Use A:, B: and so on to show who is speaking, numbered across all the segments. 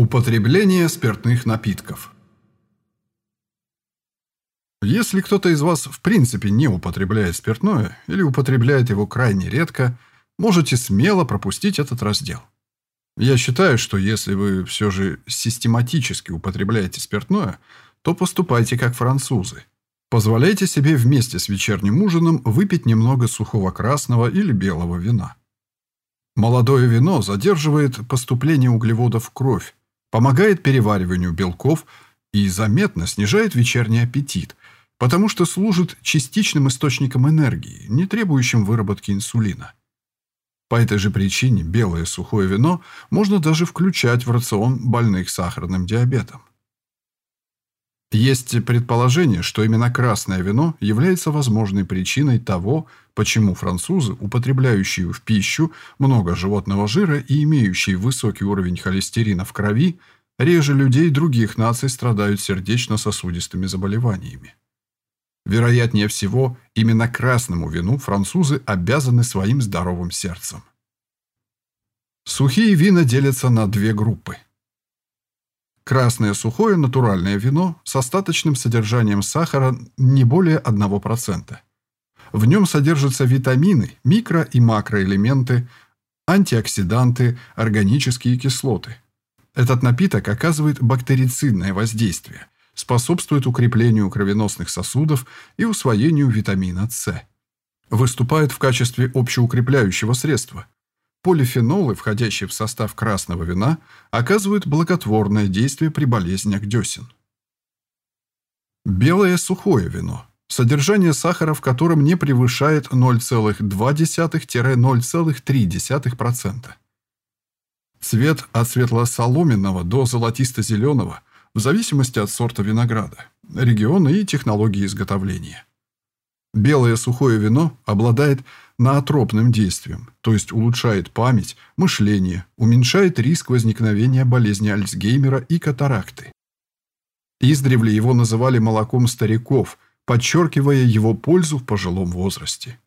A: Употребление спиртных напитков Если кто-то из вас в принципе не употребляет спиртное или употребляет его крайне редко, можете смело пропустить этот раздел. Я считаю, что если вы все же систематически употребляете спиртное, то поступайте как французы. Позволяйте себе вместе с вечерним ужином выпить немного сухого красного или белого вина. Молодое вино задерживает поступление углеводов в кровь, помогает перевариванию белков и заметно снижает вечерний аппетит, потому что служит частичным источником энергии, не требующим выработки инсулина. По этой же причине белое сухое вино можно даже включать в рацион больных сахарным диабетом. Есть предположение, что именно красное вино является возможной причиной того, почему французы, употребляющие в пищу много животного жира и имеющие высокий уровень холестерина в крови, реже людей других наций страдают сердечно-сосудистыми заболеваниями. Вероятнее всего, именно красному вину французы обязаны своим здоровым сердцем. Сухие вина делятся на две группы – Красное сухое натуральное вино с остаточным содержанием сахара не более 1%. В нем содержатся витамины, микро- и макроэлементы, антиоксиданты, органические кислоты. Этот напиток оказывает бактерицидное воздействие, способствует укреплению кровеносных сосудов и усвоению витамина С. Выступает в качестве общеукрепляющего средства – Полифенолы, входящие в состав красного вина, оказывают благотворное действие при болезнях десен. Белое сухое вино, содержание сахара в котором не превышает 0,2-0,3%. Цвет от светло-соломенного до золотисто-зеленого в зависимости от сорта винограда, региона и технологии изготовления. Белое сухое вино обладает наотропным действием, то есть улучшает память, мышление, уменьшает риск возникновения болезни Альцгеймера и катаракты. Издревле его называли молоком стариков, подчеркивая его пользу в пожилом возрасте.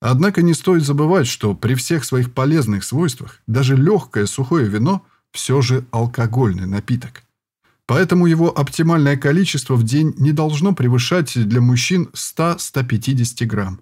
A: Однако не стоит забывать, что при всех своих полезных свойствах даже легкое сухое вино все же алкогольный напиток. Поэтому его оптимальное количество в день не должно превышать для мужчин 100-150 грамм.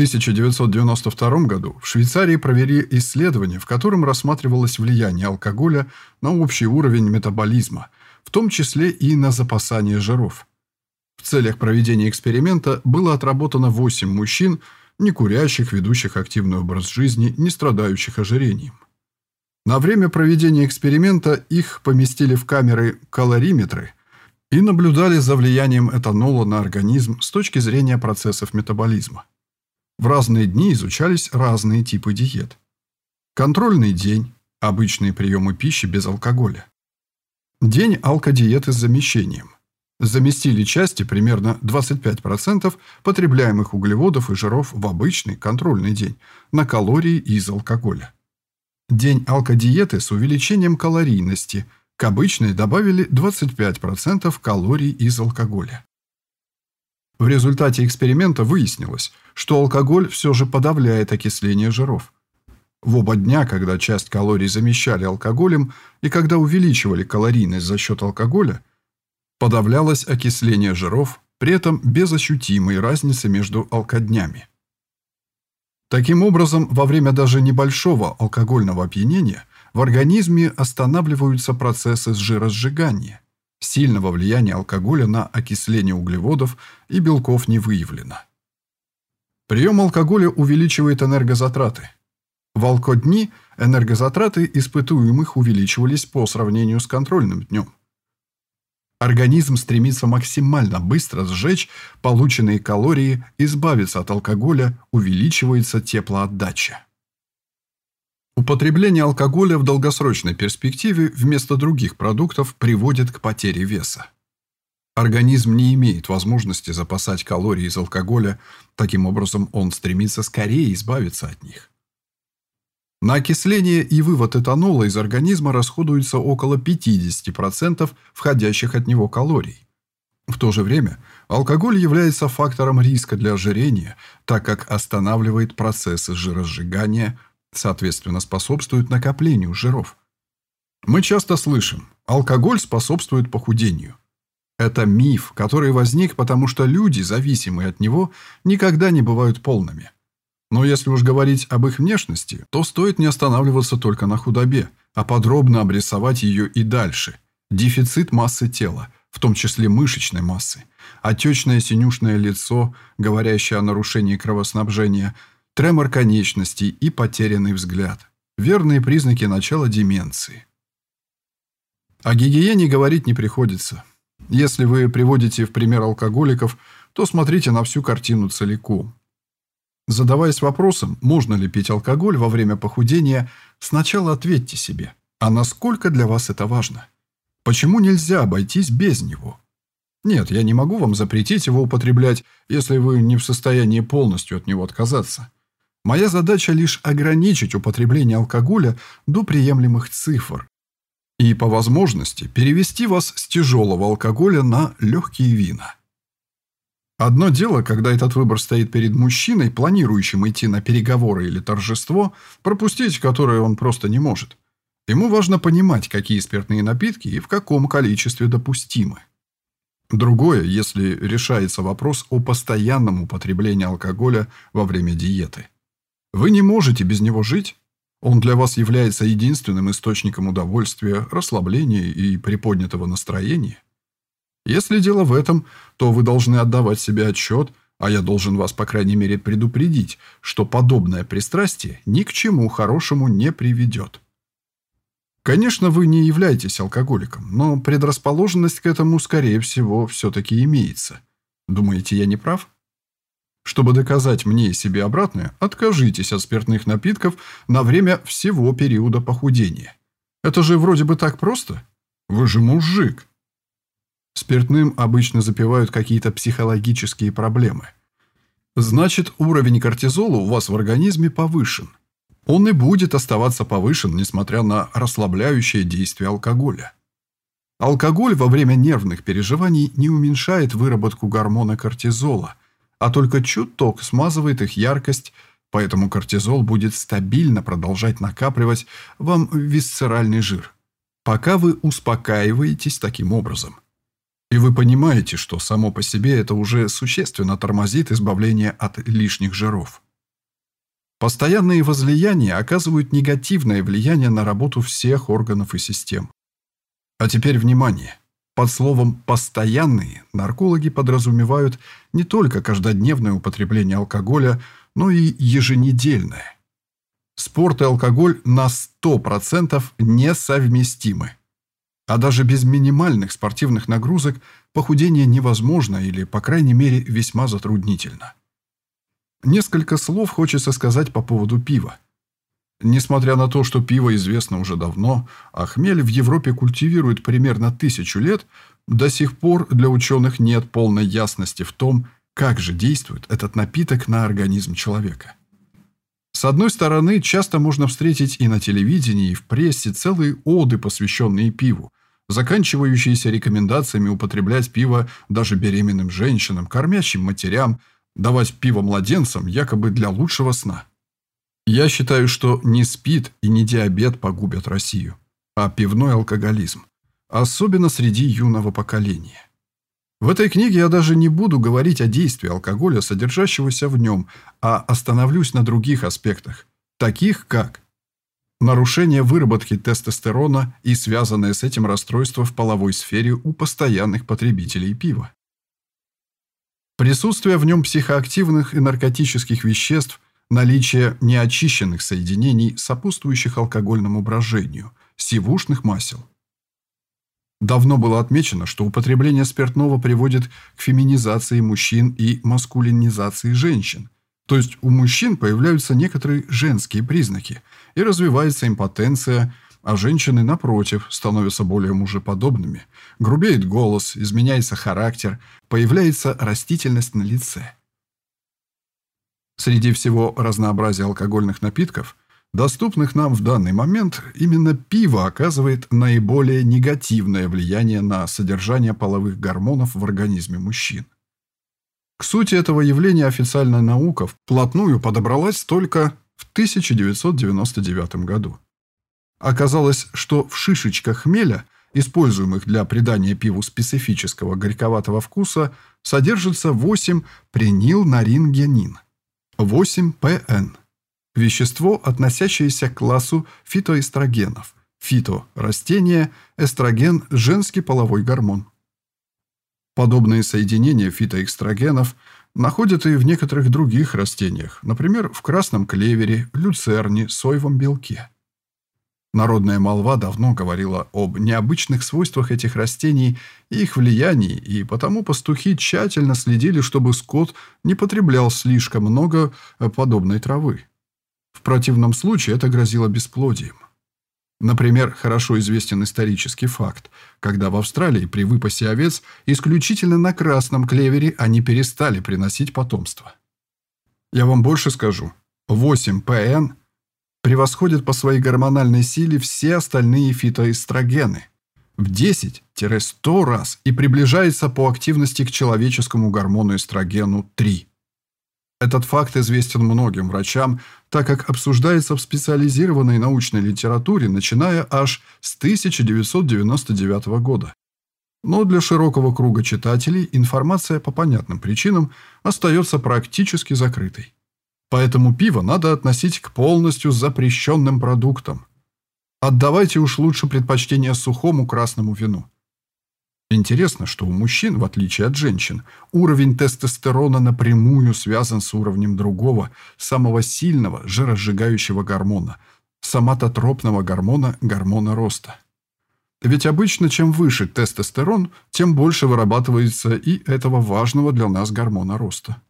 A: В 1992 году в Швейцарии провели исследование, в котором рассматривалось влияние алкоголя на общий уровень метаболизма, в том числе и на запасание жиров. В целях проведения эксперимента было отработано 8 мужчин, не курящих, ведущих активный образ жизни, не страдающих ожирением. На время проведения эксперимента их поместили в камеры калориметры и наблюдали за влиянием этанола на организм с точки зрения процессов метаболизма. В разные дни изучались разные типы диет. Контрольный день – обычные приемы пищи без алкоголя. День алкодиеты с замещением. Заместили части примерно 25% потребляемых углеводов и жиров в обычный контрольный день на калории из алкоголя. День алкодиеты с увеличением калорийности. К обычной добавили 25% калорий из алкоголя. В результате эксперимента выяснилось, что алкоголь все же подавляет окисление жиров. В оба дня, когда часть калорий замещали алкоголем и когда увеличивали калорийность за счет алкоголя, подавлялось окисление жиров, при этом без ощутимой разницы между алкоднями. Таким образом, во время даже небольшого алкогольного опьянения в организме останавливаются процессы жиросжигания. Сильного влияния алкоголя на окисление углеводов и белков не выявлено. Прием алкоголя увеличивает энергозатраты. В алкодни энергозатраты испытуемых увеличивались по сравнению с контрольным днем. Организм стремится максимально быстро сжечь полученные калории, избавиться от алкоголя, увеличивается теплоотдача. Употребление алкоголя в долгосрочной перспективе вместо других продуктов приводит к потере веса. Организм не имеет возможности запасать калории из алкоголя, таким образом он стремится скорее избавиться от них. На окисление и вывод этанола из организма расходуется около 50% входящих от него калорий. В то же время алкоголь является фактором риска для ожирения, так как останавливает процессы жиросжигания, соответственно, способствует накоплению жиров. Мы часто слышим, алкоголь способствует похудению. Это миф, который возник, потому что люди, зависимые от него, никогда не бывают полными. Но если уж говорить об их внешности, то стоит не останавливаться только на худобе, а подробно обрисовать ее и дальше. Дефицит массы тела, в том числе мышечной массы, отечное синюшное лицо, говорящее о нарушении кровоснабжения, тремор конечностей и потерянный взгляд. Верные признаки начала деменции. О гигиене говорить не приходится. Если вы приводите в пример алкоголиков, то смотрите на всю картину целиком. Задаваясь вопросом, можно ли пить алкоголь во время похудения, сначала ответьте себе, а насколько для вас это важно? Почему нельзя обойтись без него? Нет, я не могу вам запретить его употреблять, если вы не в состоянии полностью от него отказаться. Моя задача лишь ограничить употребление алкоголя до приемлемых цифр и, по возможности, перевести вас с тяжелого алкоголя на легкие вина. Одно дело, когда этот выбор стоит перед мужчиной, планирующим идти на переговоры или торжество, пропустить которое он просто не может. Ему важно понимать, какие спиртные напитки и в каком количестве допустимы. Другое, если решается вопрос о постоянном употреблении алкоголя во время диеты. Вы не можете без него жить. Он для вас является единственным источником удовольствия, расслабления и приподнятого настроения. Если дело в этом, то вы должны отдавать себе отчет, а я должен вас, по крайней мере, предупредить, что подобное пристрастие ни к чему хорошему не приведет. Конечно, вы не являетесь алкоголиком, но предрасположенность к этому, скорее всего, все-таки имеется. Думаете, я не прав? Чтобы доказать мне и себе обратное, откажитесь от спиртных напитков на время всего периода похудения. Это же вроде бы так просто. Вы же мужик. Спиртным обычно запивают какие-то психологические проблемы. Значит, уровень кортизола у вас в организме повышен. Он и будет оставаться повышен, несмотря на расслабляющее действие алкоголя. Алкоголь во время нервных переживаний не уменьшает выработку гормона кортизола, а только чуток смазывает их яркость, поэтому кортизол будет стабильно продолжать накапливать вам висцеральный жир, пока вы успокаиваетесь таким образом. И вы понимаете, что само по себе это уже существенно тормозит избавление от лишних жиров. Постоянные возлияния оказывают негативное влияние на работу всех органов и систем. А теперь внимание. Под словом «постоянные» наркологи подразумевают не только каждодневное употребление алкоголя, но и еженедельное. Спорт и алкоголь на 100% несовместимы. А даже без минимальных спортивных нагрузок похудение невозможно или, по крайней мере, весьма затруднительно. Несколько слов хочется сказать по поводу пива. Несмотря на то, что пиво известно уже давно, а хмель в Европе культивируют примерно тысячу лет, до сих пор для ученых нет полной ясности в том, как же действует этот напиток на организм человека. С одной стороны, часто можно встретить и на телевидении, и в прессе целые оды, посвященные пиву, заканчивающиеся рекомендациями употреблять пиво даже беременным женщинам, кормящим матерям, давать пиво младенцам якобы для лучшего сна. Я считаю, что не спид и не диабет погубят Россию, а пивной алкоголизм, особенно среди юного поколения. В этой книге я даже не буду говорить о действии алкоголя, содержащегося в нем, а остановлюсь на других аспектах, таких как Нарушение выработки тестостерона и связанное с этим расстройство в половой сфере у постоянных потребителей пива. Присутствие в нем психоактивных и наркотических веществ, наличие неочищенных соединений, сопутствующих алкогольному брожению, сивушных масел. Давно было отмечено, что употребление спиртного приводит к феминизации мужчин и маскулинизации женщин – то есть у мужчин появляются некоторые женские признаки, и развивается импотенция, а женщины, напротив, становятся более мужеподобными. Грубеет голос, изменяется характер, появляется растительность на лице. Среди всего разнообразия алкогольных напитков, доступных нам в данный момент, именно пиво оказывает наиболее негативное влияние на содержание половых гормонов в организме мужчин. К сути этого явления официальная наука вплотную подобралась только в 1999 году. Оказалось, что в шишечках хмеля, используемых для придания пиву специфического горьковатого вкуса, содержится 8 пренилнарингенин, 8 ПН, вещество, относящееся к классу фитоэстрогенов, фито – растение, эстроген – женский половой гормон. Подобные соединения фитоэстрогенов находят и в некоторых других растениях, например, в красном клевере, люцерне, соевом белке. Народная молва давно говорила об необычных свойствах этих растений и их влиянии, и потому пастухи тщательно следили, чтобы скот не потреблял слишком много э, подобной травы. В противном случае это грозило бесплодием. Например, хорошо известен исторический факт, когда в Австралии при выпасе овец исключительно на красном клевере они перестали приносить потомство. Я вам больше скажу. 8 ПН превосходит по своей гормональной силе все остальные фитоэстрогены в 10-100 раз и приближается по активности к человеческому гормону эстрогену 3. Этот факт известен многим врачам, так как обсуждается в специализированной научной литературе, начиная аж с 1999 года. Но для широкого круга читателей информация по понятным причинам остается практически закрытой. Поэтому пиво надо относить к полностью запрещенным продуктам. Отдавайте уж лучше предпочтение сухому красному вину. Интересно, что у мужчин, в отличие от женщин, уровень тестостерона напрямую связан с уровнем другого, самого сильного жиросжигающего гормона – соматотропного гормона, гормона роста. Ведь обычно чем выше тестостерон, тем больше вырабатывается и этого важного для нас гормона роста.